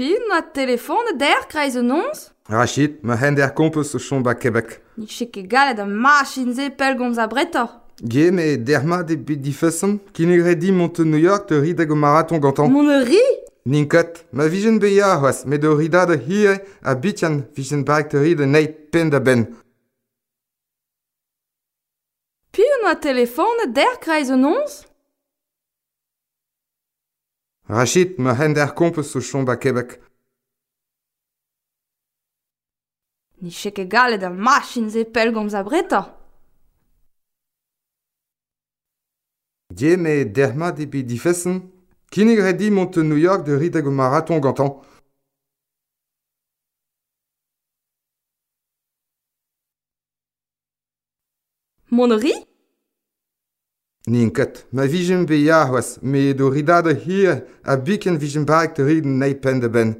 pin ma telefon der kreiz un ons Rachid, ma hen der kompus o chom ba Quebec. Ni chek e galet a machin ze pel gomz a breta. Ge, me der ma de bit difesan, kin e gredi mont New York te rid ag o maraton gantan. Mon e ri Ninket, ma vijen beya hoas, me do rida da hie a bitian vijen barak te rid de eit pen da ben. Pi an ma telefon der kreiz un ons Rachid me hend er kompus o chom ba Quebec. Ni chek e galet al machin ze pelgomz a breta. Die me derma depi difessen, kinig redi monte New York de rideg o maraton gantan. Mon ri Ninket, ma vijem be yahwas, me do ridada hier, a biken vijem bag to riden nei pende ben,